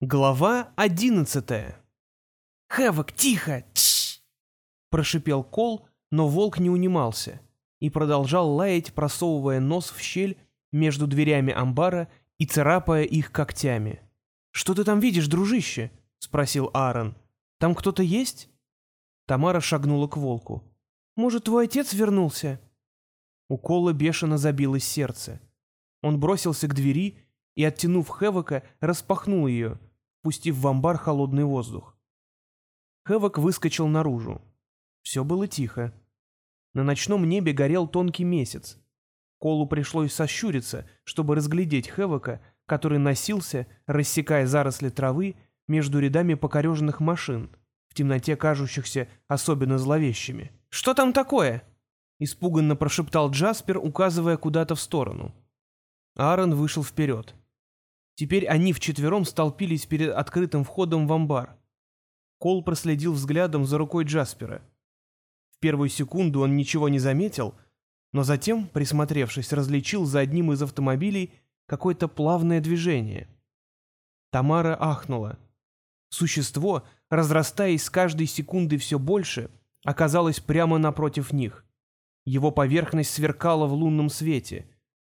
Глава одиннадцатая. «Хэвок, тихо! Тш!» Прошипел Кол, но волк не унимался и продолжал лаять, просовывая нос в щель между дверями амбара и царапая их когтями. «Что ты там видишь, дружище?» — спросил Аарон. «Там кто-то есть?» Тамара шагнула к волку. «Может, твой отец вернулся?» У Кола бешено забилось сердце. Он бросился к двери и, оттянув Хэвока, распахнул ее — пустив в амбар холодный воздух. Хэвок выскочил наружу. Все было тихо. На ночном небе горел тонкий месяц. Колу пришлось сощуриться, чтобы разглядеть Хэвока, который носился, рассекая заросли травы между рядами покореженных машин, в темноте кажущихся особенно зловещими. «Что там такое?» — испуганно прошептал Джаспер, указывая куда-то в сторону. Аарон вышел вперед. Теперь они вчетвером столпились перед открытым входом в амбар. Кол проследил взглядом за рукой Джаспера. В первую секунду он ничего не заметил, но затем, присмотревшись, различил за одним из автомобилей какое-то плавное движение. Тамара ахнула. Существо, разрастаясь с каждой секундой все больше, оказалось прямо напротив них. Его поверхность сверкала в лунном свете.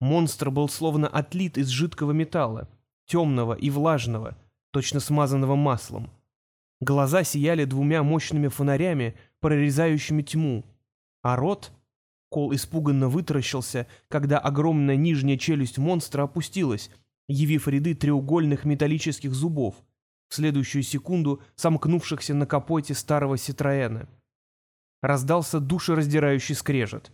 Монстр был словно отлит из жидкого металла темного и влажного, точно смазанного маслом. Глаза сияли двумя мощными фонарями, прорезающими тьму, а рот... Кол испуганно вытаращился, когда огромная нижняя челюсть монстра опустилась, явив ряды треугольных металлических зубов, в следующую секунду сомкнувшихся на капоте старого Ситроэна. Раздался душераздирающий скрежет.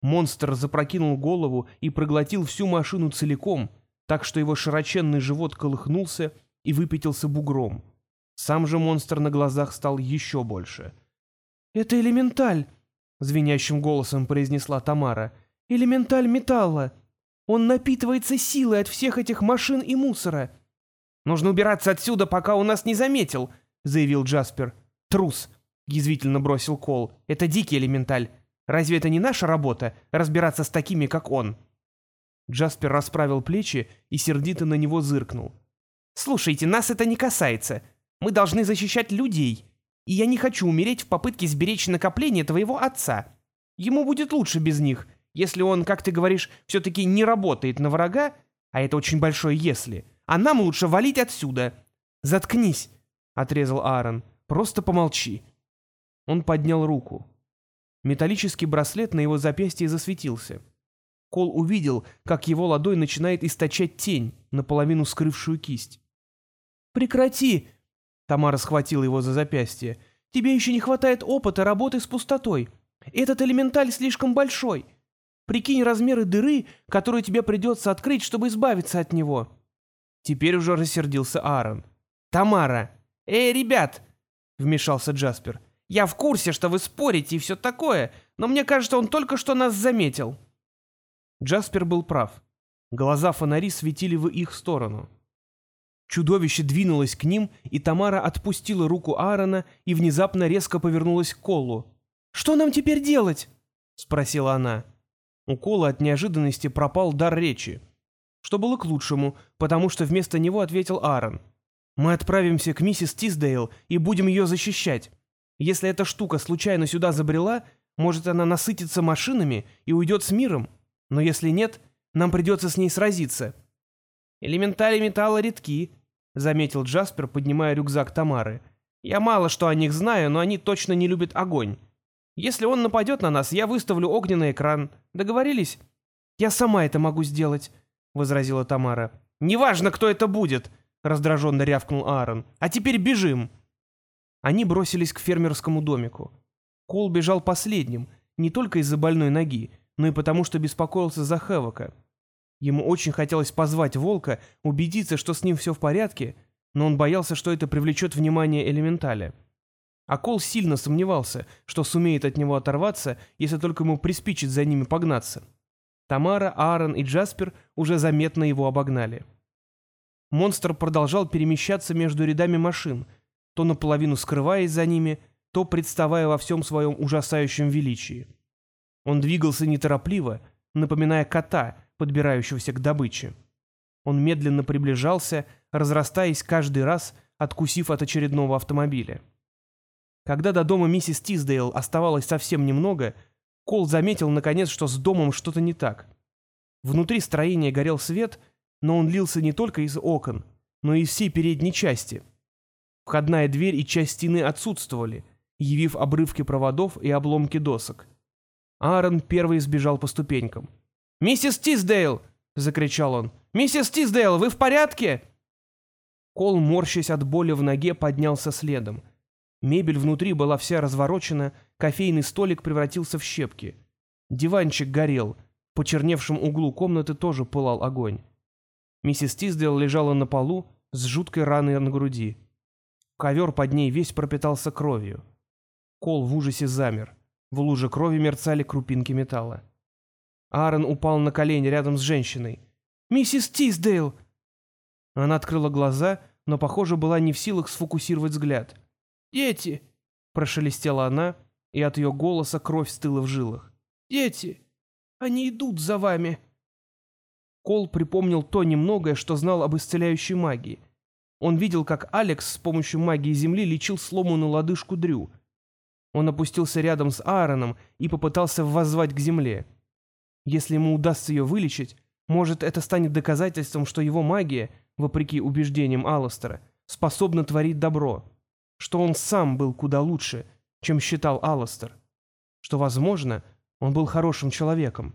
Монстр запрокинул голову и проглотил всю машину целиком — так что его широченный живот колыхнулся и выпятился бугром. Сам же монстр на глазах стал еще больше. «Это элементаль!» — звенящим голосом произнесла Тамара. «Элементаль металла! Он напитывается силой от всех этих машин и мусора!» «Нужно убираться отсюда, пока он нас не заметил!» — заявил Джаспер. «Трус!» — язвительно бросил Кол. «Это дикий элементаль. Разве это не наша работа — разбираться с такими, как он?» Джаспер расправил плечи и сердито на него зыркнул. «Слушайте, нас это не касается. Мы должны защищать людей. И я не хочу умереть в попытке сберечь накопление твоего отца. Ему будет лучше без них, если он, как ты говоришь, все-таки не работает на врага, а это очень большое «если», а нам лучше валить отсюда». «Заткнись», — отрезал Аарон. «Просто помолчи». Он поднял руку. Металлический браслет на его запястье засветился. Кол увидел, как его ладонь начинает источать тень, наполовину скрывшую кисть. «Прекрати!» — Тамара схватила его за запястье. «Тебе еще не хватает опыта работы с пустотой. Этот элементаль слишком большой. Прикинь размеры дыры, которую тебе придется открыть, чтобы избавиться от него». Теперь уже рассердился Аарон. «Тамара! Эй, ребят!» — вмешался Джаспер. «Я в курсе, что вы спорите и все такое, но мне кажется, он только что нас заметил». Джаспер был прав. Глаза фонари светили в их сторону. Чудовище двинулось к ним, и Тамара отпустила руку Аарона и внезапно резко повернулась к Колу. «Что нам теперь делать?» — спросила она. У Кола от неожиданности пропал дар речи. Что было к лучшему, потому что вместо него ответил Аарон. «Мы отправимся к миссис Тиздейл и будем ее защищать. Если эта штука случайно сюда забрела, может, она насытится машинами и уйдет с миром. Но если нет, нам придется с ней сразиться». «Элементали металла редки», — заметил Джаспер, поднимая рюкзак Тамары. «Я мало что о них знаю, но они точно не любят огонь. Если он нападет на нас, я выставлю огненный экран. Договорились?» «Я сама это могу сделать», — возразила Тамара. «Неважно, кто это будет», — раздраженно рявкнул Аарон. «А теперь бежим». Они бросились к фермерскому домику. Кол бежал последним, не только из-за больной ноги, но и потому, что беспокоился за Хэвока. Ему очень хотелось позвать волка, убедиться, что с ним все в порядке, но он боялся, что это привлечет внимание элементаля. А Кол сильно сомневался, что сумеет от него оторваться, если только ему приспичит за ними погнаться. Тамара, Аарон и Джаспер уже заметно его обогнали. Монстр продолжал перемещаться между рядами машин, то наполовину скрываясь за ними, то представая во всем своем ужасающем величии. Он двигался неторопливо, напоминая кота, подбирающегося к добыче. Он медленно приближался, разрастаясь каждый раз, откусив от очередного автомобиля. Когда до дома миссис Тиздейл оставалось совсем немного, Кол заметил, наконец, что с домом что-то не так. Внутри строения горел свет, но он лился не только из окон, но и из всей передней части. Входная дверь и часть стены отсутствовали, явив обрывки проводов и обломки досок. Аарон первый сбежал по ступенькам. «Миссис Тиздейл!» — закричал он. «Миссис Тиздейл, вы в порядке?» Кол, морщась от боли в ноге, поднялся следом. Мебель внутри была вся разворочена, кофейный столик превратился в щепки. Диванчик горел, в почерневшем углу комнаты тоже пылал огонь. Миссис Тиздейл лежала на полу с жуткой раной на груди. Ковер под ней весь пропитался кровью. Кол в ужасе замер. В луже крови мерцали крупинки металла. Аарон упал на колени рядом с женщиной. «Миссис Тиздейл!» Она открыла глаза, но, похоже, была не в силах сфокусировать взгляд. «Дети!» — прошелестела она, и от ее голоса кровь стыла в жилах. «Дети! Они идут за вами!» Кол припомнил то немногое, что знал об исцеляющей магии. Он видел, как Алекс с помощью магии Земли лечил сломанную лодыжку Дрю. Он опустился рядом с Аароном и попытался воззвать к земле. Если ему удастся ее вылечить, может, это станет доказательством, что его магия, вопреки убеждениям Алластера, способна творить добро, что он сам был куда лучше, чем считал Алластер, что, возможно, он был хорошим человеком.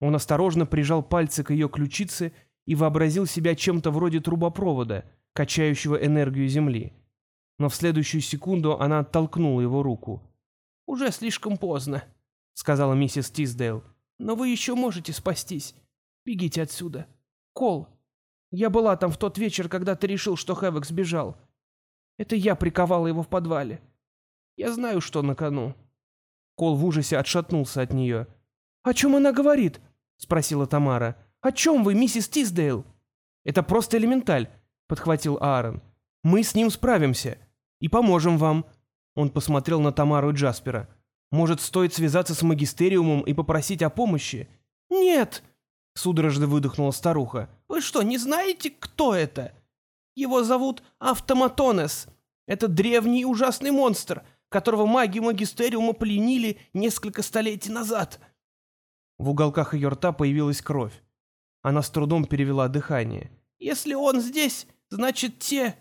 Он осторожно прижал пальцы к ее ключице и вообразил себя чем-то вроде трубопровода, качающего энергию Земли. Но в следующую секунду она оттолкнула его руку. «Уже слишком поздно», — сказала миссис Тиздейл. «Но вы еще можете спастись. Бегите отсюда. Кол, я была там в тот вечер, когда ты решил, что Хэвок сбежал. Это я приковала его в подвале. Я знаю, что на кону». Кол в ужасе отшатнулся от нее. «О чем она говорит?» — спросила Тамара. «О чем вы, миссис Тиздейл?» «Это просто элементаль», — подхватил Аарон. «Мы с ним справимся. И поможем вам». Он посмотрел на Тамару и Джаспера. «Может, стоит связаться с магистериумом и попросить о помощи?» «Нет!» — судорожно выдохнула старуха. «Вы что, не знаете, кто это? Его зовут Автоматонес. Это древний ужасный монстр, которого маги магистериума пленили несколько столетий назад». В уголках ее рта появилась кровь. Она с трудом перевела дыхание. «Если он здесь, значит, те...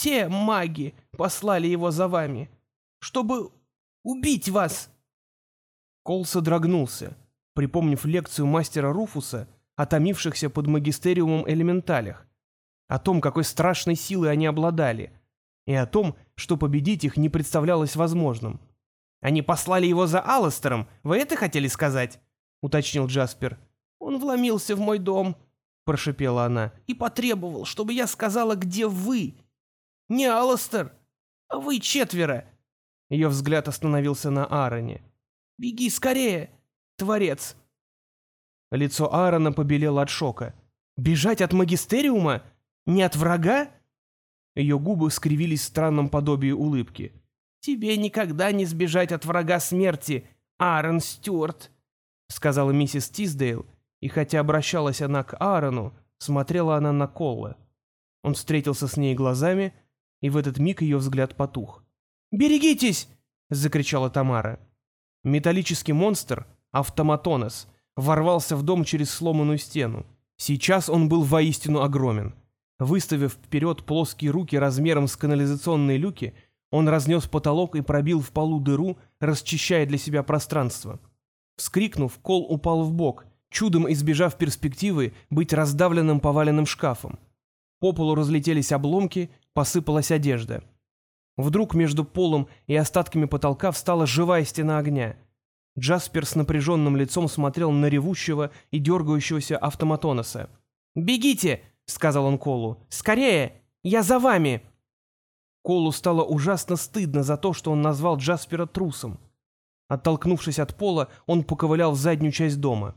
те маги послали его за вами, чтобы убить вас!» Кол содрогнулся, припомнив лекцию мастера Руфуса о томившихся под магистериумом элементалях, о том, какой страшной силой они обладали, и о том, что победить их не представлялось возможным. «Они послали его за Алластером, вы это хотели сказать?» — уточнил Джаспер. «Он вломился в мой дом», — прошипела она, — «и потребовал, чтобы я сказала, где вы. Не Алластер, а вы четверо». Ее взгляд остановился на Аароне. «Беги скорее, творец!» Лицо Аарона побелело от шока. «Бежать от магистериума? Не от врага?» Ее губы скривились в странном подобии улыбки. «Тебе никогда не сбежать от врага смерти, Аарон Стюарт», — сказала миссис Тиздейл, и хотя обращалась она к Аарону, смотрела она на Колла. Он встретился с ней глазами, и в этот миг ее взгляд потух. «Берегитесь!» — закричала Тамара. Металлический монстр, автоматонос, ворвался в дом через сломанную стену. Сейчас он был воистину огромен. Выставив вперед плоские руки размером с канализационные люки, он разнес потолок и пробил в полу дыру, расчищая для себя пространство. Вскрикнув, Кол упал в бок, чудом избежав перспективы быть раздавленным поваленным шкафом. По полу разлетелись обломки, посыпалась одежда. Вдруг между полом и остатками потолка встала живая стена огня. Джаспер с напряженным лицом смотрел на ревущего и дергающегося автоматоноса. «Бегите!» — сказал он Колу. «Скорее! Я за вами!» Колу стало ужасно стыдно за то, что он назвал Джаспера трусом. Оттолкнувшись от пола, он поковылял в заднюю часть дома.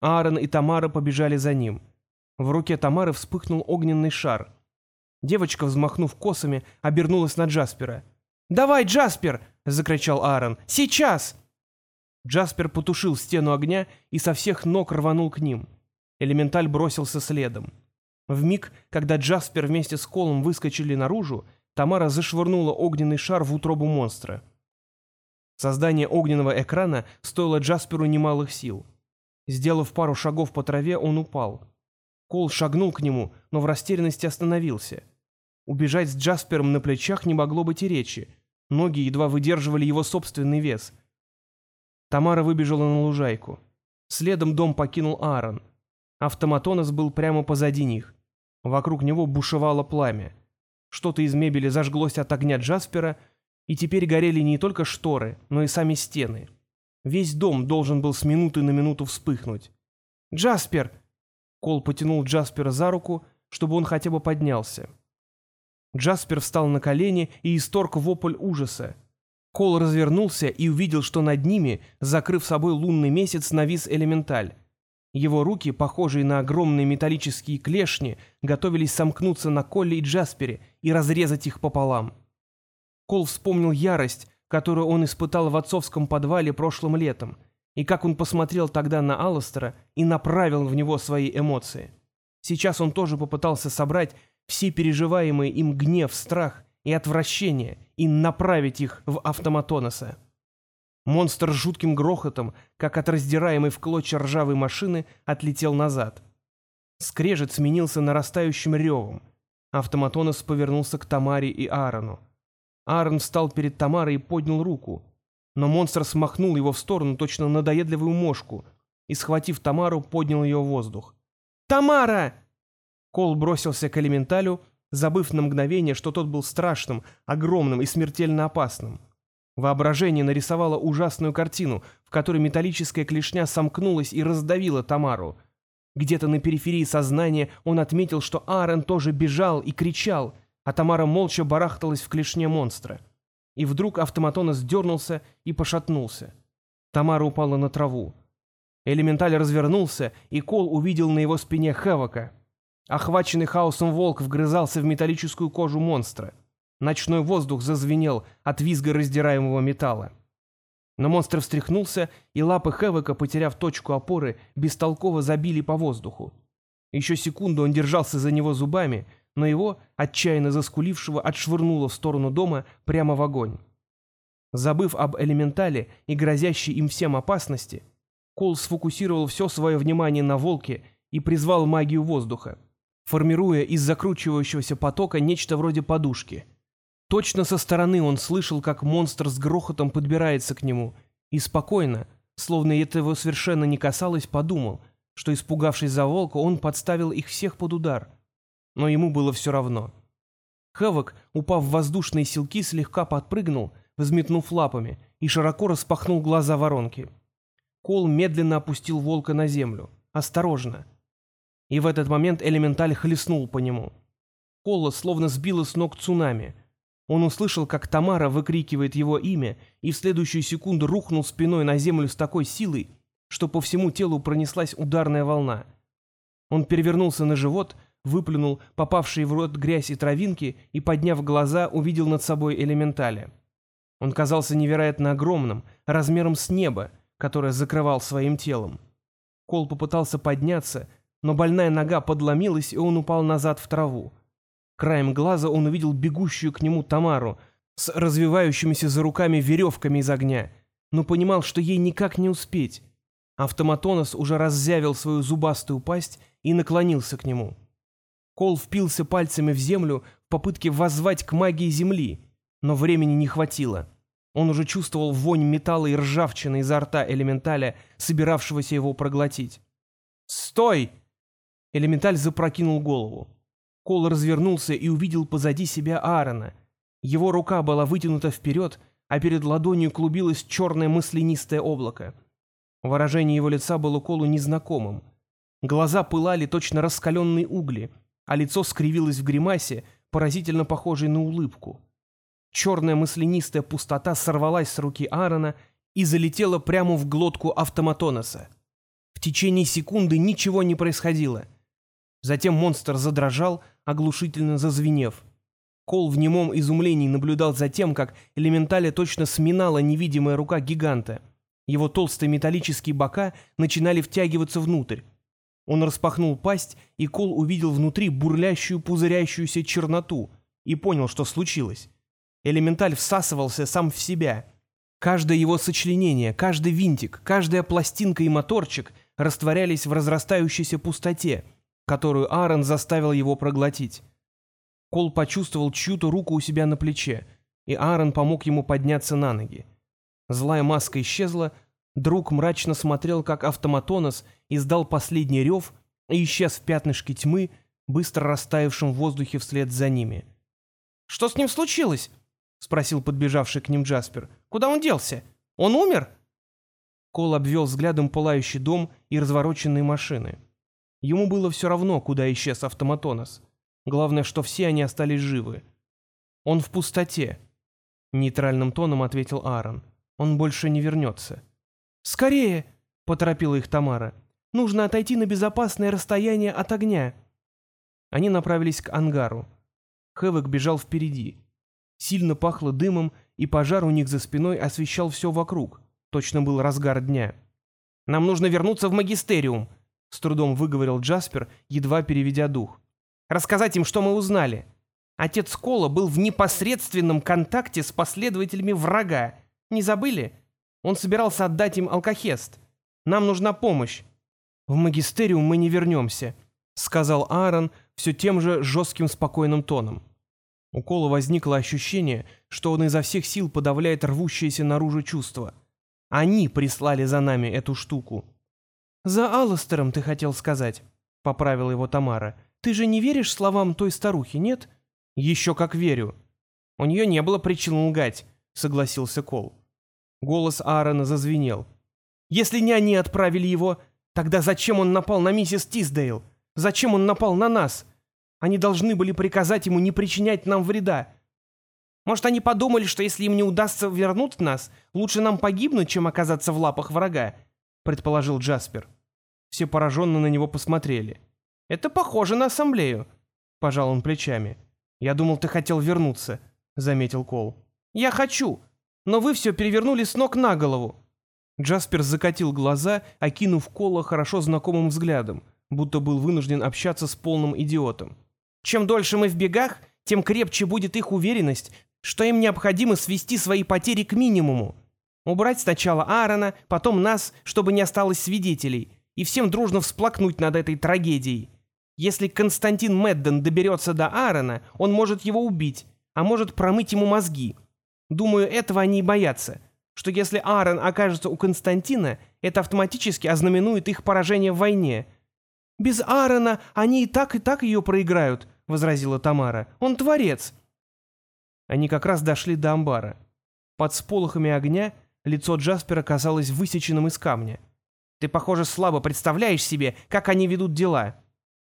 Аарон и Тамара побежали за ним. В руке Тамары вспыхнул огненный шар. Девочка, взмахнув косами, обернулась на Джаспера. «Давай, Джаспер!» — закричал Аарон. «Сейчас!» Джаспер потушил стену огня и со всех ног рванул к ним. Элементаль бросился следом. В миг, когда Джаспер вместе с Колом выскочили наружу, Тамара зашвырнула огненный шар в утробу монстра. Создание огненного экрана стоило Джасперу немалых сил. Сделав пару шагов по траве, он упал. Кол шагнул к нему, но в растерянности остановился. Убежать с Джаспером на плечах не могло быть и речи. Ноги едва выдерживали его собственный вес. Тамара выбежала на лужайку. Следом дом покинул Аарон. Автоматонос был прямо позади них. Вокруг него бушевало пламя. Что-то из мебели зажглось от огня Джаспера, и теперь горели не только шторы, но и сами стены. Весь дом должен был с минуты на минуту вспыхнуть. «Джаспер!» Кол потянул Джаспера за руку, чтобы он хотя бы поднялся. Джаспер встал на колени и исторг вопль ужаса. Кол развернулся и увидел, что над ними, закрыв собой лунный месяц, навис элементаль. Его руки, похожие на огромные металлические клешни, готовились сомкнуться на Колле и Джаспере и разрезать их пополам. Кол вспомнил ярость, которую он испытал в отцовском подвале прошлым летом, и как он посмотрел тогда на Алластера и направил в него свои эмоции. Сейчас он тоже попытался собрать все переживаемые им гнев, страх и отвращение и направить их в автоматоноса. Монстр с жутким грохотом, как от раздираемой в клочья ржавой машины, отлетел назад. Скрежет сменился нарастающим ревом. Автоматонос повернулся к Тамаре и Аарону. Аарон встал перед Тамарой и поднял руку. Но монстр смахнул его в сторону, точно надоедливую мошку, и, схватив Тамару, поднял ее в воздух. «Тамара!» Кол бросился к элементалю, забыв на мгновение, что тот был страшным, огромным и смертельно опасным. Воображение нарисовало ужасную картину, в которой металлическая клешня сомкнулась и раздавила Тамару. Где-то на периферии сознания он отметил, что Аарон тоже бежал и кричал, а Тамара молча барахталась в клешне монстра. И вдруг автоматон сдернулся и пошатнулся. Тамара упала на траву. Элементаль развернулся, и Кол увидел на его спине Хевока. Охваченный хаосом волк вгрызался в металлическую кожу монстра. Ночной воздух зазвенел от визга раздираемого металла. Но монстр встряхнулся, и лапы Хевека, потеряв точку опоры, бестолково забили по воздуху. Еще секунду он держался за него зубами, но его, отчаянно заскулившего, отшвырнуло в сторону дома прямо в огонь. Забыв об элементале и грозящей им всем опасности, Кол сфокусировал все свое внимание на волке и призвал магию воздуха, формируя из закручивающегося потока нечто вроде подушки — Точно со стороны он слышал, как монстр с грохотом подбирается к нему, и спокойно, словно это его совершенно не касалось, подумал, что, испугавшись за волка, он подставил их всех под удар. Но ему было все равно. Хэвок, упав в воздушные силки, слегка подпрыгнул, взметнув лапами, и широко распахнул глаза воронки. Кол медленно опустил волка на землю. Осторожно. И в этот момент элементаль хлестнул по нему. Кола словно сбила с ног цунами — он услышал, как Тамара выкрикивает его имя, и в следующую секунду рухнул спиной на землю с такой силой, что по всему телу пронеслась ударная волна. Он перевернулся на живот, выплюнул попавшие в рот грязь и травинки и, подняв глаза, увидел над собой элементаля. Он казался невероятно огромным, размером с небо, которое закрывал своим телом. Кол попытался подняться, но больная нога подломилась, и он упал назад в траву. Краем глаза он увидел бегущую к нему Тамару с развивающимися за руками веревками из огня, но понимал, что ей никак не успеть. Автоматонос уже раззявил свою зубастую пасть и наклонился к нему. Кол впился пальцами в землю в попытке воззвать к магии земли, но времени не хватило. Он уже чувствовал вонь металла и ржавчины изо рта элементаля, собиравшегося его проглотить. «Стой!» Элементаль запрокинул голову. Кол развернулся и увидел позади себя Аарона. Его рука была вытянута вперед, а перед ладонью клубилось черное мысленистое облако. Выражение его лица было Колу незнакомым. Глаза пылали точно раскаленные угли, а лицо скривилось в гримасе, поразительно похожей на улыбку. Черная мысленистая пустота сорвалась с руки Аарона и залетела прямо в глотку автоматоноса. В течение секунды ничего не происходило. Затем монстр задрожал, оглушительно зазвенев. Кол в немом изумлении наблюдал за тем, как элементаля точно сминала невидимая рука гиганта. Его толстые металлические бока начинали втягиваться внутрь. Он распахнул пасть, и Кол увидел внутри бурлящую пузырящуюся черноту и понял, что случилось. Элементаль всасывался сам в себя. Каждое его сочленение, каждый винтик, каждая пластинка и моторчик растворялись в разрастающейся пустоте, которую Аарон заставил его проглотить. Кол почувствовал чью-то руку у себя на плече, и Аарон помог ему подняться на ноги. Злая маска исчезла, друг мрачно смотрел, как автоматонос издал последний рев и исчез в пятнышке тьмы, быстро растаявшем в воздухе вслед за ними. «Что с ним случилось?» — спросил подбежавший к ним Джаспер. «Куда он делся? Он умер?» Кол обвел взглядом пылающий дом и развороченные машины. Ему было все равно, куда исчез автоматонос. Главное, что все они остались живы. «Он в пустоте», — нейтральным тоном ответил Аарон. «Он больше не вернется». «Скорее!» — поторопила их Тамара. «Нужно отойти на безопасное расстояние от огня». Они направились к ангару. Хэвок бежал впереди. Сильно пахло дымом, и пожар у них за спиной освещал все вокруг. Точно был разгар дня. «Нам нужно вернуться в магистериум», — с трудом выговорил Джаспер, едва переведя дух. «Рассказать им, что мы узнали. Отец Кола был в непосредственном контакте с последователями врага. Не забыли? Он собирался отдать им алкохест. Нам нужна помощь». «В магистериум мы не вернемся», — сказал Аарон все тем же жестким спокойным тоном. У Кола возникло ощущение, что он изо всех сил подавляет рвущееся наружу чувство. Они прислали за нами эту штуку. «За Алластером, ты хотел сказать», — поправила его Тамара. «Ты же не веришь словам той старухи, нет?» «Еще как верю». «У нее не было причин лгать», — согласился Кол. Голос Аарона зазвенел. «Если не они отправили его, тогда зачем он напал на миссис Тисдейл? Зачем он напал на нас? Они должны были приказать ему не причинять нам вреда. Может, они подумали, что если им не удастся вернуть нас, лучше нам погибнуть, чем оказаться в лапах врага?» — предположил Джаспер. Все пораженно на него посмотрели. «Это похоже на ассамблею», — пожал он плечами. «Я думал, ты хотел вернуться», — заметил Кол. «Я хочу, но вы все перевернули с ног на голову». Джаспер закатил глаза, окинув Кола хорошо знакомым взглядом, будто был вынужден общаться с полным идиотом. Чем дольше мы в бегах, тем крепче будет их уверенность, что им необходимо свести свои потери к минимуму. Убрать сначала Аарона, потом нас, чтобы не осталось свидетелей, и всем дружно всплакнуть над этой трагедией. Если Константин Медден доберется до Аарона, он может его убить, а может промыть ему мозги. Думаю, этого они и боятся, что если Аарон окажется у Константина, это автоматически ознаменует их поражение в войне. «Без Аарона они и так, и так ее проиграют», — возразила Тамара. «Он творец». Они как раз дошли до амбара. Под сполохами огня лицо Джаспера казалось высеченным из камня. «Ты, похоже, слабо представляешь себе, как они ведут дела».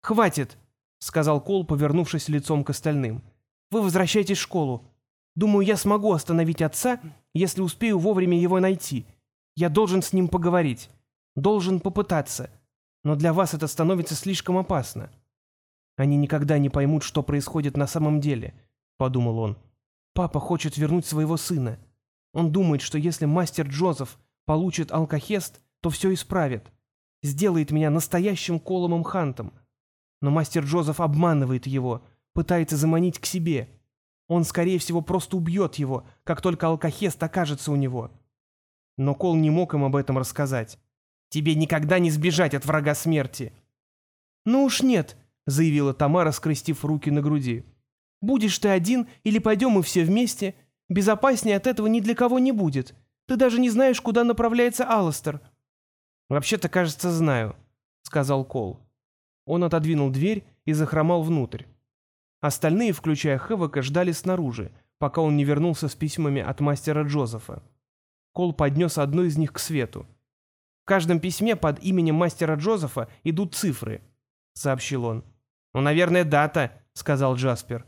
«Хватит», — сказал Кол, повернувшись лицом к остальным. «Вы возвращайтесь в школу. Думаю, я смогу остановить отца, если успею вовремя его найти. Я должен с ним поговорить. Должен попытаться. Но для вас это становится слишком опасно». «Они никогда не поймут, что происходит на самом деле», — подумал он. Папа хочет вернуть своего сына. Он думает, что если мастер Джозеф получит алкохест, то все исправит. Сделает меня настоящим Коломом Хантом. Но мастер Джозеф обманывает его, пытается заманить к себе. Он, скорее всего, просто убьет его, как только алкохест окажется у него. Но Кол не мог им об этом рассказать. «Тебе никогда не сбежать от врага смерти!» «Ну уж нет», — заявила Тамара, скрестив руки на груди. Будешь ты один или пойдем мы все вместе, безопаснее от этого ни для кого не будет. Ты даже не знаешь, куда направляется Алластер». «Вообще-то, кажется, знаю», — сказал Кол. Он отодвинул дверь и захромал внутрь. Остальные, включая Хэвока, ждали снаружи, пока он не вернулся с письмами от мастера Джозефа. Кол поднес одно из них к свету. «В каждом письме под именем мастера Джозефа идут цифры», — сообщил он. «Ну, наверное, дата», — сказал Джаспер.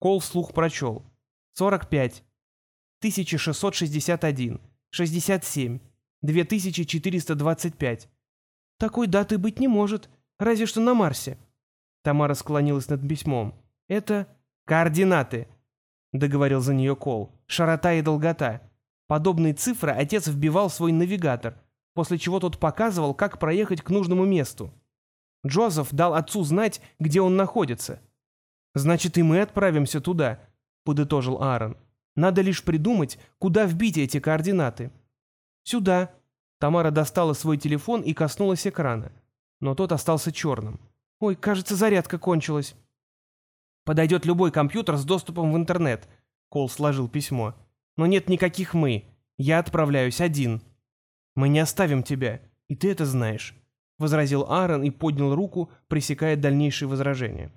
Кол вслух прочел. 45. 1661. 67. 2425. Такой даты быть не может, разве что на Марсе. Тамара склонилась над письмом. Это координаты, договорил за нее Кол. Широта и долгота. Подобные цифры отец вбивал в свой навигатор, после чего тот показывал, как проехать к нужному месту. Джозеф дал отцу знать, где он находится. «Значит, и мы отправимся туда», — подытожил Аарон. «Надо лишь придумать, куда вбить эти координаты». «Сюда». Тамара достала свой телефон и коснулась экрана. Но тот остался черным. «Ой, кажется, зарядка кончилась». «Подойдет любой компьютер с доступом в интернет», — Кол сложил письмо. «Но нет никаких «мы». Я отправляюсь один». «Мы не оставим тебя, и ты это знаешь», — возразил Аарон и поднял руку, пресекая дальнейшие возражения.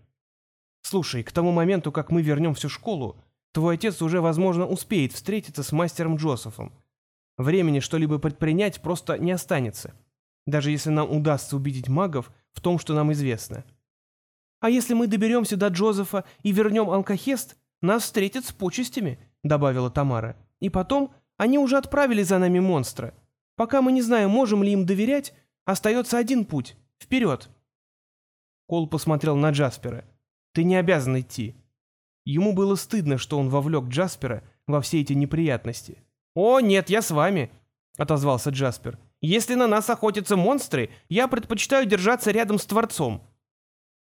«Слушай, к тому моменту, как мы вернем всю школу, твой отец уже, возможно, успеет встретиться с мастером Джозефом. Времени что-либо предпринять просто не останется, даже если нам удастся убедить магов в том, что нам известно. А если мы доберемся до Джозефа и вернем Алкахест, нас встретят с почестями», — добавила Тамара. «И потом они уже отправили за нами монстра. Пока мы не знаем, можем ли им доверять, остается один путь — вперед». Кол посмотрел на Джаспера. «Ты не обязан идти». Ему было стыдно, что он вовлек Джаспера во все эти неприятности. «О, нет, я с вами», — отозвался Джаспер. «Если на нас охотятся монстры, я предпочитаю держаться рядом с Творцом».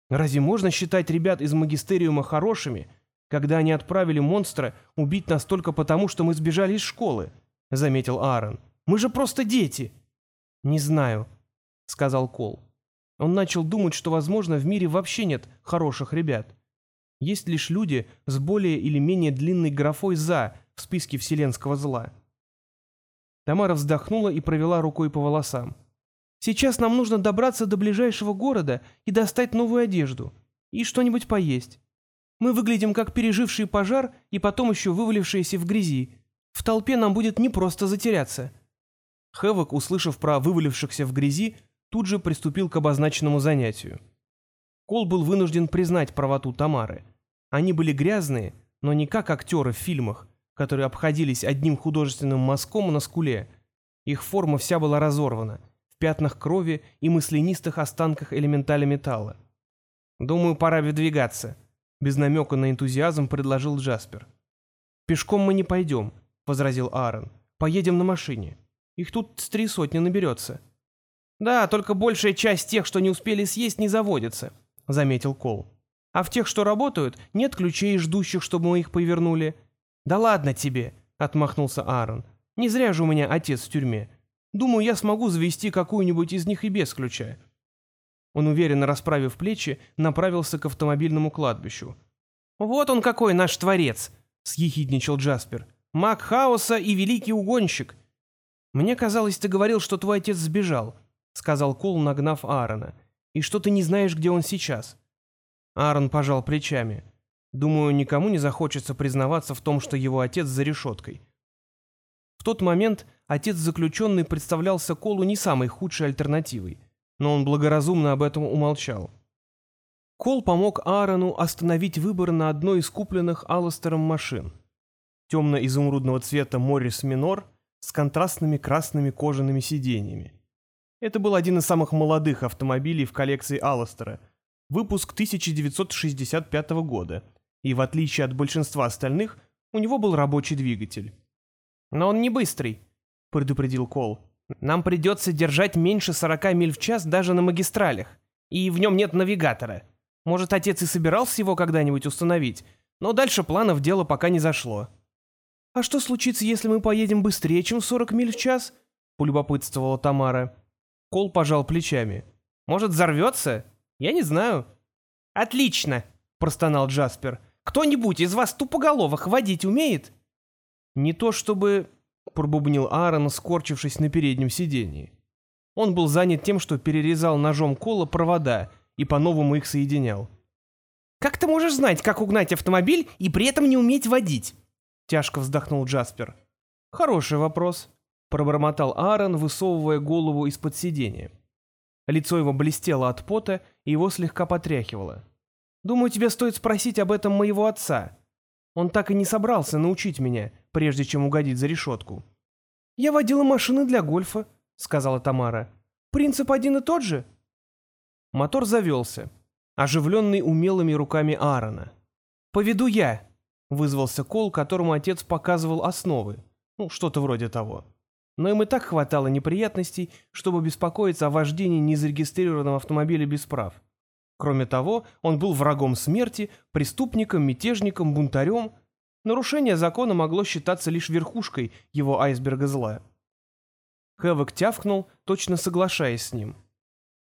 Разве можно считать ребят из магистериума хорошими, когда они отправили монстра убить нас только потому, что мы сбежали из школы?» — заметил Аарон. «Мы же просто дети!» «Не знаю», — сказал Кол. Он начал думать, что, возможно, в мире вообще нет хороших ребят. Есть лишь люди с более или менее длинной графой «за» в списке вселенского зла. Тамара вздохнула и провела рукой по волосам. «Сейчас нам нужно добраться до ближайшего города и достать новую одежду. И что-нибудь поесть. Мы выглядим как переживший пожар и потом еще вывалившиеся в грязи. В толпе нам будет непросто затеряться». Хэвок, услышав про вывалившихся в грязи, тут же приступил к обозначенному занятию. Кол был вынужден признать правоту Тамары. Они были грязные, но не как актеры в фильмах, которые обходились одним художественным мазком на скуле. Их форма вся была разорвана, пятнах крови и маслянистых останках элементаля металла. «Думаю, пора выдвигаться», — без намека на энтузиазм предложил Джаспер. «Пешком мы не пойдем», — возразил Аарон. «Поедем на машине. Их тут с три сотни наберется». «Да, только большая часть тех, что не успели съесть, не заводится», — заметил Кол. «А в тех, что работают, нет ключей, ждущих, чтобы мы их повернули. «Да ладно тебе», — отмахнулся Аарон. «Не зря же у меня отец в тюрьме. Думаю, я смогу завести какую-нибудь из них и без ключа». Он, уверенно расправив плечи, направился к автомобильному кладбищу. «Вот он какой наш творец!» — съехидничал Джаспер. «Маг хаоса и великий угонщик!» «Мне казалось, ты говорил, что твой отец сбежал», — сказал Кол, нагнав Аарона. «И что ты не знаешь, где он сейчас». Аарон пожал плечами. Думаю, никому не захочется признаваться в том, что его отец за решеткой. В тот момент отец заключенный представлялся Колу не самой худшей альтернативой, но он благоразумно об этом умолчал. Кол помог Аарону остановить выбор на одной из купленных Алластером машин. Темно-изумрудного цвета Моррис Минор с контрастными красными кожаными сиденьями. Это был один из самых молодых автомобилей в коллекции Алластера, выпуск 1965 года – и в отличие от большинства остальных, у него был рабочий двигатель. «Но он не быстрый», — предупредил Кол. «Нам придется держать меньше 40 миль в час даже на магистралях, и в нем нет навигатора. Может, отец и собирался его когда-нибудь установить, но дальше планов дело пока не зашло». «А что случится, если мы поедем быстрее, чем 40 миль в час?» — полюбопытствовала Тамара. Кол пожал плечами. «Может, взорвется? Я не знаю». «Отлично!» — простонал Джаспер. Кто-нибудь из вас тупоголовых водить умеет?» «Не то чтобы...» — пробубнил Аарон, скорчившись на переднем сидении. Он был занят тем, что перерезал ножом кола провода и по-новому их соединял. «Как ты можешь знать, как угнать автомобиль и при этом не уметь водить?» Тяжко вздохнул Джаспер. «Хороший вопрос», — пробормотал Аарон, высовывая голову из-под сидения. Лицо его блестело от пота, и его слегка потряхивало. Думаю, тебе стоит спросить об этом моего отца. Он так и не собрался научить меня, прежде чем угодить за решетку». «Я водила машины для гольфа», — сказала Тамара. «Принцип один и тот же?» Мотор завелся, оживленный умелыми руками Аарона. «Поведу я», — вызвался Кол, которому отец показывал основы. Ну, что-то вроде того. Но им и так хватало неприятностей, чтобы беспокоиться о вождении незарегистрированного автомобиля без прав. Кроме того, он был врагом смерти, преступником, мятежником, бунтарем. Нарушение закона могло считаться лишь верхушкой его айсберга зла. Хэвок тявкнул, точно соглашаясь с ним.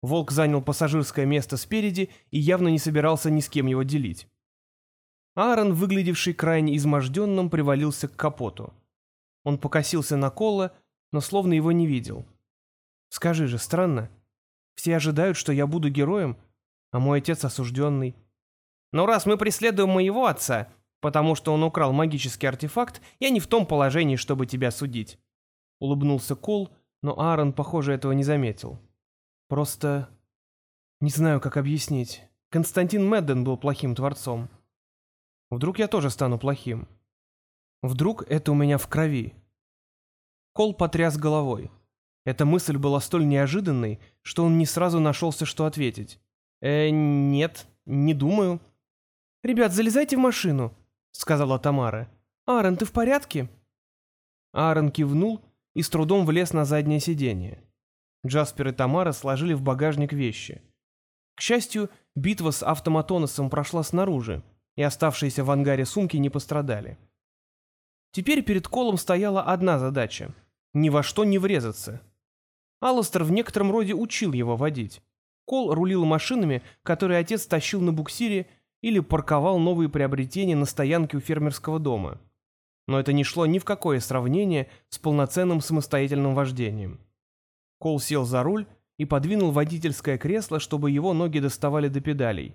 Волк занял пассажирское место спереди и явно не собирался ни с кем его делить. Аарон, выглядевший крайне изможденным, привалился к капоту. Он покосился на Колла, но словно его не видел. «Скажи же, странно. Все ожидают, что я буду героем, а мой отец осужденный. Но раз мы преследуем моего отца, потому что он украл магический артефакт, я не в том положении, чтобы тебя судить». Улыбнулся Кол, но Аарон, похоже, этого не заметил. Просто... Не знаю, как объяснить. Константин Медден был плохим творцом. Вдруг я тоже стану плохим? Вдруг это у меня в крови? Кол потряс головой. Эта мысль была столь неожиданной, что он не сразу нашелся, что ответить. «Э, нет, не думаю». «Ребят, залезайте в машину», — сказала Тамара. «Аарон, ты в порядке?» Аарон кивнул и с трудом влез на заднее сиденье. Джаспер и Тамара сложили в багажник вещи. К счастью, битва с автоматоносом прошла снаружи, и оставшиеся в ангаре сумки не пострадали. Теперь перед Колом стояла одна задача — ни во что не врезаться. Алластер в некотором роде учил его водить. Кол рулил машинами, которые отец тащил на буксире или парковал новые приобретения на стоянке у фермерского дома. Но это не шло ни в какое сравнение с полноценным самостоятельным вождением. Кол сел за руль и подвинул водительское кресло, чтобы его ноги доставали до педалей.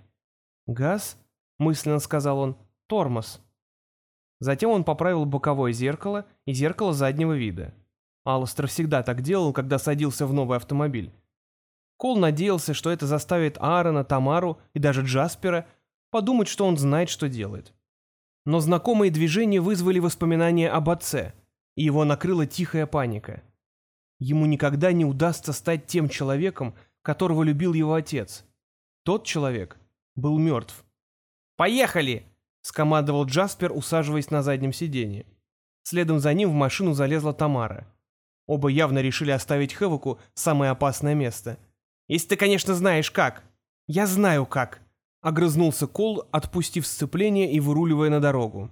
«Газ?» — мысленно сказал он. «Тормоз». Затем он поправил боковое зеркало и зеркало заднего вида. Алластер всегда так делал, когда садился в новый автомобиль. Кол надеялся, что это заставит Аарона, Тамару и даже Джаспера подумать, что он знает, что делает. Но знакомые движения вызвали воспоминания об отце, и его накрыла тихая паника. Ему никогда не удастся стать тем человеком, которого любил его отец. Тот человек был мертв. «Поехали!» — скомандовал Джаспер, усаживаясь на заднем сиденье. Следом за ним в машину залезла Тамара. Оба явно решили оставить Хэвоку самое опасное место. «Если ты, конечно, знаешь как». «Я знаю как», — огрызнулся Кол, отпустив сцепление и выруливая на дорогу.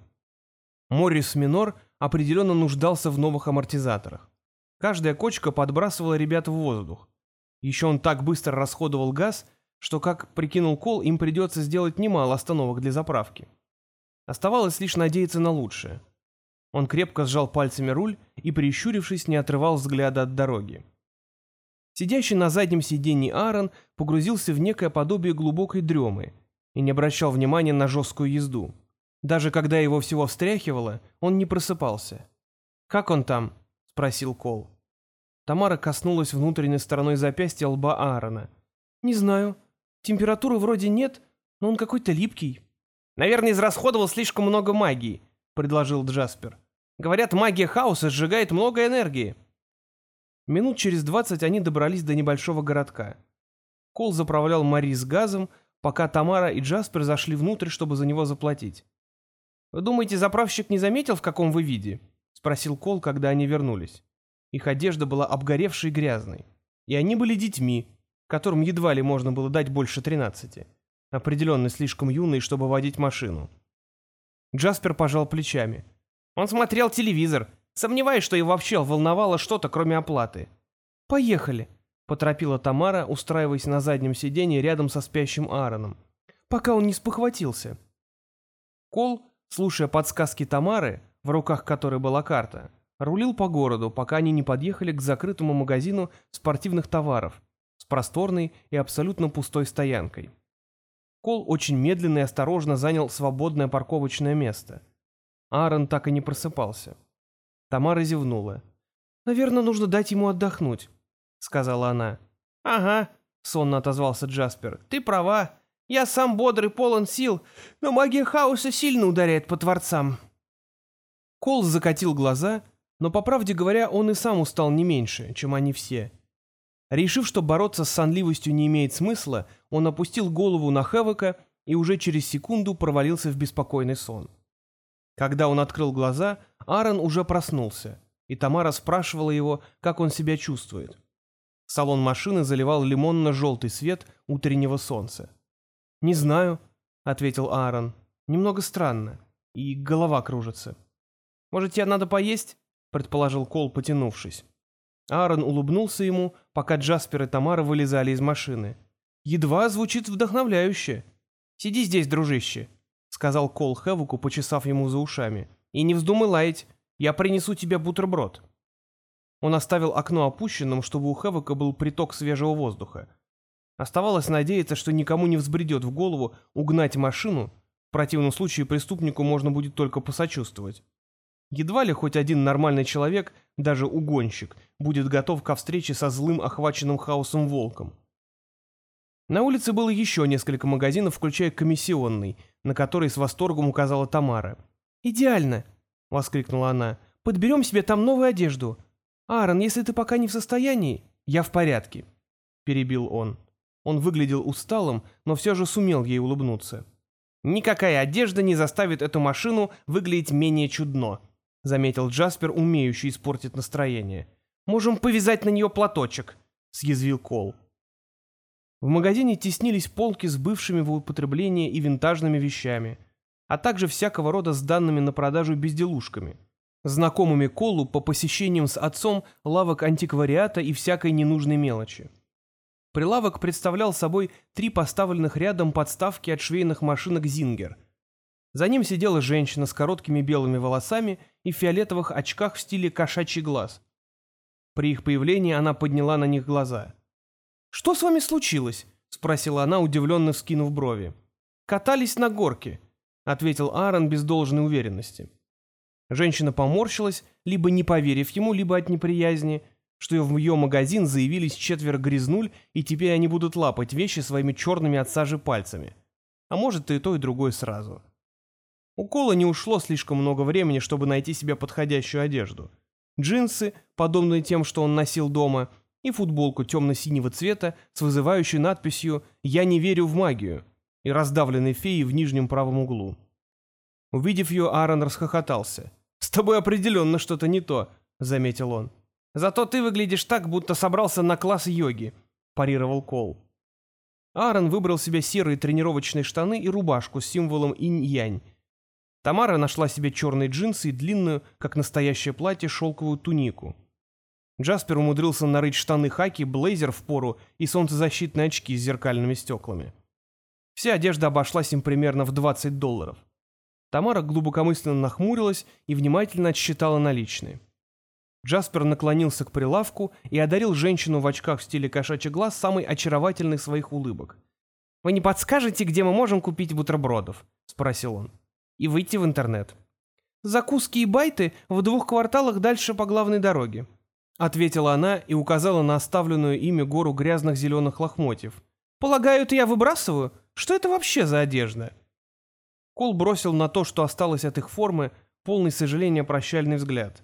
Моррис Минор определенно нуждался в новых амортизаторах. Каждая кочка подбрасывала ребят в воздух. Еще он так быстро расходовал газ, что, как прикинул Кол, им придется сделать немало остановок для заправки. Оставалось лишь надеяться на лучшее. Он крепко сжал пальцами руль и, прищурившись, не отрывал взгляда от дороги. Сидящий на заднем сиденье Аарон погрузился в некое подобие глубокой дремы и не обращал внимания на жесткую езду. Даже когда его всего встряхивало, он не просыпался. «Как он там?» — спросил Кол. Тамара коснулась внутренней стороной запястья лба Аарона. «Не знаю. Температуры вроде нет, но он какой-то липкий». «Наверное, израсходовал слишком много магии», — предложил Джаспер. «Говорят, магия хаоса сжигает много энергии». Минут через двадцать они добрались до небольшого городка. Кол заправлял Мари с газом, пока Тамара и Джаспер зашли внутрь, чтобы за него заплатить. «Вы думаете, заправщик не заметил, в каком вы виде?» — спросил Кол, когда они вернулись. Их одежда была обгоревшей и грязной. И они были детьми, которым едва ли можно было дать больше тринадцати. Определенно слишком юные, чтобы водить машину. Джаспер пожал плечами. Он смотрел телевизор, сомневаясь, что его вообще волновало что-то, кроме оплаты. «Поехали», — поторопила Тамара, устраиваясь на заднем сиденье рядом со спящим Аароном, пока он не спохватился. Кол, слушая подсказки Тамары, в руках которой была карта, рулил по городу, пока они не подъехали к закрытому магазину спортивных товаров с просторной и абсолютно пустой стоянкой. Кол очень медленно и осторожно занял свободное парковочное место. Аарон так и не просыпался. Тамара зевнула. «Наверное, нужно дать ему отдохнуть», — сказала она. «Ага», — сонно отозвался Джаспер. «Ты права. Я сам бодрый, полон сил, но магия хаоса сильно ударяет по творцам». Кол закатил глаза, но, по правде говоря, он и сам устал не меньше, чем они все. Решив, что бороться с сонливостью не имеет смысла, он опустил голову на Хэвока и уже через секунду провалился в беспокойный сон. Когда он открыл глаза, Аарон уже проснулся, и Тамара спрашивала его, как он себя чувствует. Салон машины заливал лимонно-желтый свет утреннего солнца. «Не знаю», — ответил Аарон. «Немного странно, и голова кружится». «Может, тебе надо поесть?» — предположил Кол, потянувшись. Аарон улыбнулся ему, пока Джаспер и Тамара вылезали из машины. «Едва звучит вдохновляюще. Сиди здесь, дружище», — сказал Кол Хевуку, почесав ему за ушами. «И не вздумай лаять, я принесу тебе бутерброд». Он оставил окно опущенным, чтобы у Хевука был приток свежего воздуха. Оставалось надеяться, что никому не взбредет в голову угнать машину, в противном случае преступнику можно будет только посочувствовать. Едва ли хоть один нормальный человек, даже угонщик, будет готов ко встрече со злым, охваченным хаосом волком. На улице было еще несколько магазинов, включая комиссионный, на который с восторгом указала Тамара. «Идеально!» — воскликнула она. «Подберем себе там новую одежду. Аарон, если ты пока не в состоянии...» «Я в порядке», — перебил он. Он выглядел усталым, но все же сумел ей улыбнуться. «Никакая одежда не заставит эту машину выглядеть менее чудно», — заметил Джаспер, умеющий испортить настроение. «Можем повязать на нее платочек», — съязвил Кол. В магазине теснились полки с бывшими в употреблении и винтажными вещами, а также всякого рода с данными на продажу безделушками, знакомыми Колу по посещениям с отцом лавок антиквариата и всякой ненужной мелочи. Прилавок представлял собой три поставленных рядом подставки от швейных машинок «Зингер», за ним сидела женщина с короткими белыми волосами и фиолетовых очках в стиле кошачий глаз. При их появлении она подняла на них глаза. «Что с вами случилось?» — спросила она, удивленно вскинув брови. «Катались на горке», — ответил Аарон без должной уверенности. Женщина поморщилась, либо не поверив ему, либо от неприязни, что в ее магазин заявились четверо грязнуль, и теперь они будут лапать вещи своими черными от сажи пальцами. А может, и то, и другое сразу. У Кола не ушло слишком много времени, чтобы найти себе подходящую одежду. Джинсы, подобные тем, что он носил дома, и футболку темно-синего цвета с вызывающей надписью «Я не верю в магию» и раздавленной феей в нижнем правом углу. Увидев ее, Аарон расхохотался. «С тобой определенно что-то не то», — заметил он. «Зато ты выглядишь так, будто собрался на класс йоги», — парировал Кол. Аарон выбрал себе серые тренировочные штаны и рубашку с символом инь-янь, Тамара нашла себе черные джинсы и длинную, как настоящее платье, шелковую тунику. Джаспер умудрился нарыть штаны хаки, блейзер в пору и солнцезащитные очки с зеркальными стеклами. Вся одежда обошлась им примерно в 20 долларов. Тамара глубокомысленно нахмурилась и внимательно отсчитала наличные. Джаспер наклонился к прилавку и одарил женщину в очках в стиле кошачий глаз самой очаровательной своих улыбок. «Вы не подскажете, где мы можем купить бутербродов?» — спросил он и выйти в интернет. «Закуски и байты в двух кварталах дальше по главной дороге», ответила она и указала на оставленную ими гору грязных зеленых лохмотьев. «Полагаю, это я выбрасываю? Что это вообще за одежда?» Кол бросил на то, что осталось от их формы, полный сожаления прощальный взгляд.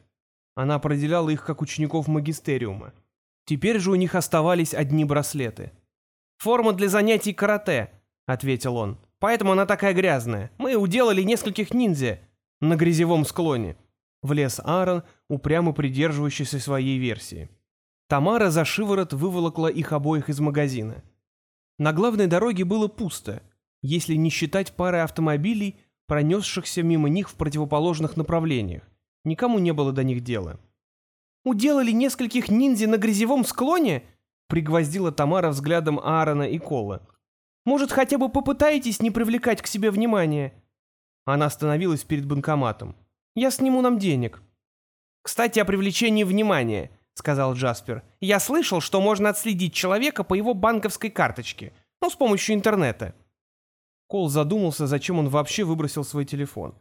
Она определяла их как учеников магистериума. Теперь же у них оставались одни браслеты. «Форма для занятий карате», — ответил он. Поэтому она такая грязная. Мы уделали нескольких ниндзя на грязевом склоне. Влез Аарон, упрямо придерживающийся своей версии. Тамара за шиворот выволокла их обоих из магазина. На главной дороге было пусто, если не считать пары автомобилей, пронесшихся мимо них в противоположных направлениях. Никому не было до них дела. «Уделали нескольких ниндзя на грязевом склоне?» пригвоздила Тамара взглядом Аарона и Кола. Может, хотя бы попытаетесь не привлекать к себе внимания?» Она остановилась перед банкоматом. «Я сниму нам денег». «Кстати, о привлечении внимания», — сказал Джаспер. «Я слышал, что можно отследить человека по его банковской карточке. Ну, с помощью интернета». Кол задумался, зачем он вообще выбросил свой телефон.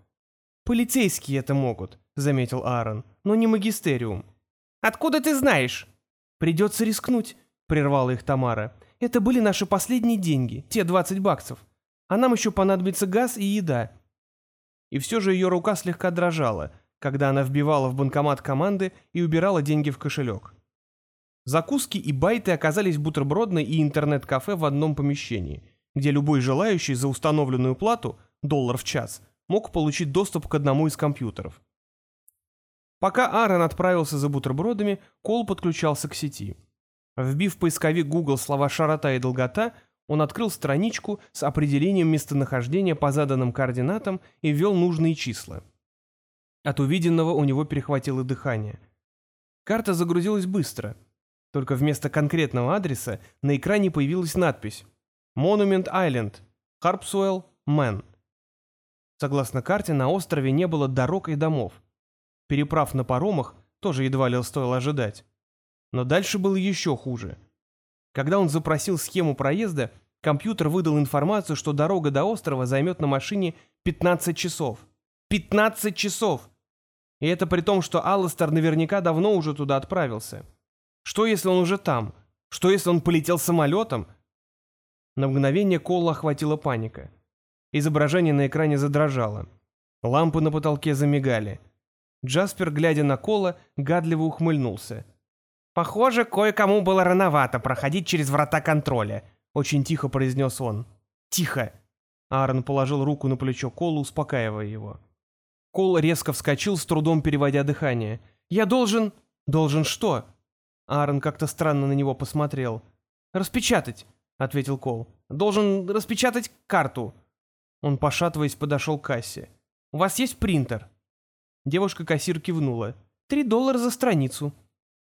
«Полицейские это могут», — заметил Аарон, — «но не магистериум». «Откуда ты знаешь?» «Придется рискнуть», — прервала их Тамара. Это были наши последние деньги, те 20 баксов. А нам еще понадобится газ и еда». И все же ее рука слегка дрожала, когда она вбивала в банкомат команды и убирала деньги в кошелек. Закуски и байты оказались бутербродной и интернет-кафе в одном помещении, где любой желающий за установленную плату, доллар в час, мог получить доступ к одному из компьютеров. Пока Аарон отправился за бутербродами, Кол подключался к сети. Вбив в поисковик Google слова «широта» и «долгота», он открыл страничку с определением местонахождения по заданным координатам и ввел нужные числа. От увиденного у него перехватило дыхание. Карта загрузилась быстро. Только вместо конкретного адреса на экране появилась надпись «Monument Island, Harpswell, Мэн». Согласно карте, на острове не было дорог и домов. Переправ на паромах тоже едва ли стоило ожидать. Но дальше было еще хуже. Когда он запросил схему проезда, компьютер выдал информацию, что дорога до острова займет на машине 15 часов. 15 часов! И это при том, что Алластер наверняка давно уже туда отправился. Что, если он уже там? Что, если он полетел самолетом? На мгновение Колла охватила паника. Изображение на экране задрожало. Лампы на потолке замигали. Джаспер, глядя на Кола, гадливо ухмыльнулся. «Похоже, кое-кому было рановато проходить через врата контроля», — очень тихо произнес он. «Тихо!» Аарон положил руку на плечо Кола, успокаивая его. Кол резко вскочил, с трудом переводя дыхание. «Я должен...» «Должен что?» Аарон как-то странно на него посмотрел. «Распечатать», — ответил Кол. «Должен распечатать карту». Он, пошатываясь, подошел к кассе. «У вас есть принтер?» Девушка-кассир кивнула. «Три доллара за страницу».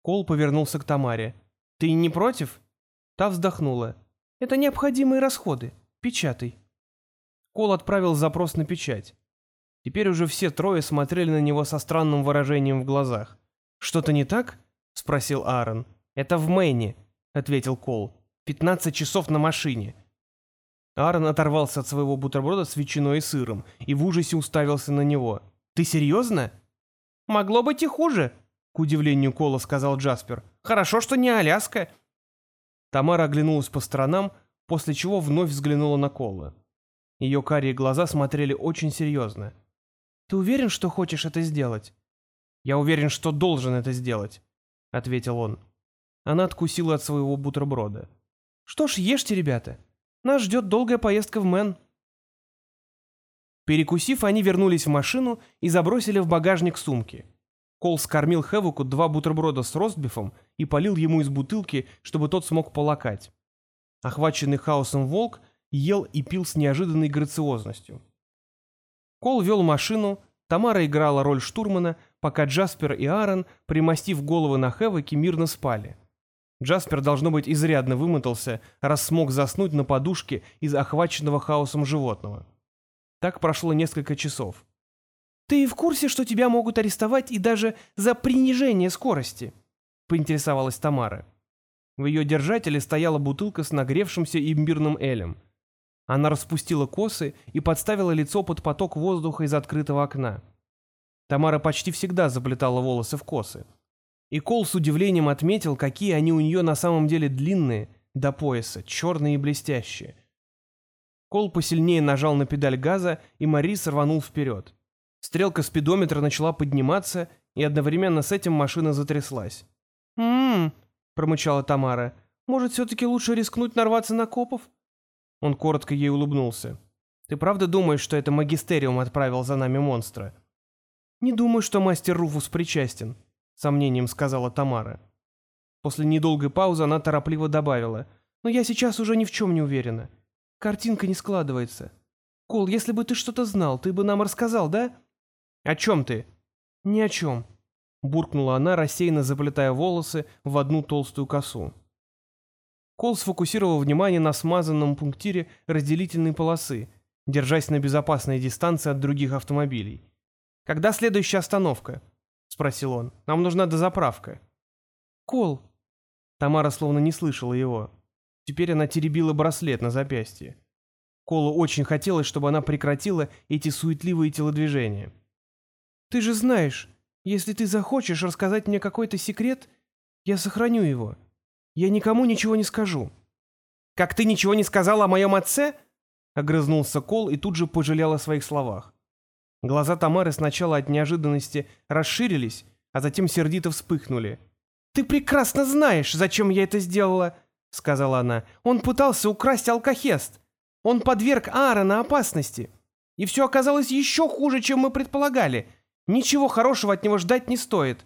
Кол повернулся к Тамаре. «Ты не против?» Та вздохнула. «Это необходимые расходы. Печатай». Кол отправил запрос на печать. Теперь уже все трое смотрели на него со странным выражением в глазах. «Что-то не так?» — спросил Аарон. «Это в Мэйне», — ответил Кол. «Пятнадцать часов на машине». Аарон оторвался от своего бутерброда с ветчиной и сыром и в ужасе уставился на него. «Ты серьезно?» «Могло быть и хуже», — к удивлению Кола сказал Джаспер. «Хорошо, что не Аляска». Тамара оглянулась по сторонам, после чего вновь взглянула на Кола. Ее карие глаза смотрели очень серьезно. «Ты уверен, что хочешь это сделать?» «Я уверен, что должен это сделать», — ответил он. Она откусила от своего бутерброда. «Что ж, ешьте, ребята. Нас ждет долгая поездка в Мэн». Перекусив, они вернулись в машину и забросили в багажник сумки. Кол скормил Хэвуку два бутерброда с ростбифом и полил ему из бутылки, чтобы тот смог полакать. Охваченный хаосом волк ел и пил с неожиданной грациозностью. Кол вел машину, Тамара играла роль штурмана, пока Джаспер и Аарон, примостив головы на Хэвоке, мирно спали. Джаспер, должно быть, изрядно вымотался, раз смог заснуть на подушке из охваченного хаосом животного. Так прошло несколько часов. «Ты в курсе, что тебя могут арестовать и даже за принижение скорости?» — поинтересовалась Тамара. В ее держателе стояла бутылка с нагревшимся имбирным элем. Она распустила косы и подставила лицо под поток воздуха из открытого окна. Тамара почти всегда заплетала волосы в косы. И Кол с удивлением отметил, какие они у нее на самом деле длинные, до пояса, черные и блестящие. Кол посильнее нажал на педаль газа, и Марис рванул вперед. Стрелка спидометра начала подниматься, и одновременно с этим машина затряслась. «М-м-м», промычала Тамара, — «может, все-таки лучше рискнуть нарваться на копов?» Он коротко ей улыбнулся. «Ты правда думаешь, что это магистериум отправил за нами монстра?» «Не думаю, что мастер Руфус причастен», — сомнением сказала Тамара. После недолгой паузы она торопливо добавила. «Но я сейчас уже ни в чем не уверена. Картинка не складывается. Кол, если бы ты что-то знал, ты бы нам рассказал, да? О чем ты? Ни о чем. Буркнула она, рассеянно заплетая волосы в одну толстую косу. Кол сфокусировал внимание на смазанном пунктире разделительной полосы, держась на безопасной дистанции от других автомобилей. «Когда следующая остановка?» — спросил он. «Нам нужна дозаправка». «Кол!» Тамара словно не слышала его. Теперь она теребила браслет на запястье. Колу очень хотелось, чтобы она прекратила эти суетливые телодвижения. «Ты же знаешь, если ты захочешь рассказать мне какой-то секрет, я сохраню его. Я никому ничего не скажу». «Как ты ничего не сказал о моем отце?» Огрызнулся Кол и тут же пожалел о своих словах. Глаза Тамары сначала от неожиданности расширились, а затем сердито вспыхнули. «Ты прекрасно знаешь, зачем я это сделала!» — сказала она. «Он пытался украсть алкохест. Он подверг Аарона опасности. И все оказалось еще хуже, чем мы предполагали. Ничего хорошего от него ждать не стоит».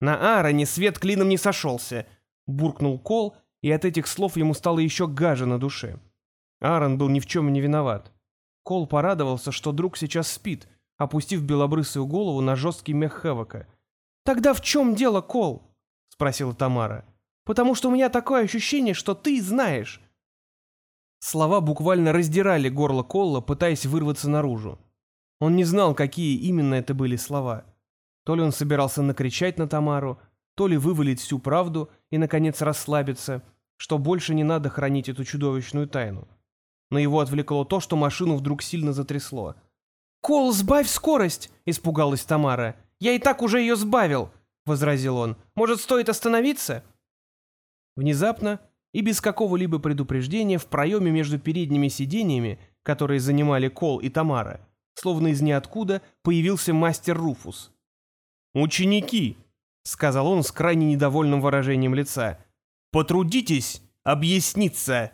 «На Аароне свет клином не сошелся», — буркнул Кол, и от этих слов ему стало еще гаже на душе. Аарон был ни в чем не виноват. Кол порадовался, что друг сейчас спит, опустив белобрысую голову на жесткий мех Хевока. «Тогда в чем дело, Кол?» — спросила Тамара. «Потому что у меня такое ощущение, что ты знаешь». Слова буквально раздирали горло Колла, пытаясь вырваться наружу. Он не знал, какие именно это были слова. То ли он собирался накричать на Тамару, то ли вывалить всю правду и, наконец, расслабиться, что больше не надо хранить эту чудовищную тайну но его отвлекло то, что машину вдруг сильно затрясло. «Кол, сбавь скорость!» — испугалась Тамара. «Я и так уже ее сбавил!» — возразил он. «Может, стоит остановиться?» Внезапно и без какого-либо предупреждения в проеме между передними сиденьями, которые занимали Кол и Тамара, словно из ниоткуда появился мастер Руфус. «Ученики!» — сказал он с крайне недовольным выражением лица. «Потрудитесь объясниться!»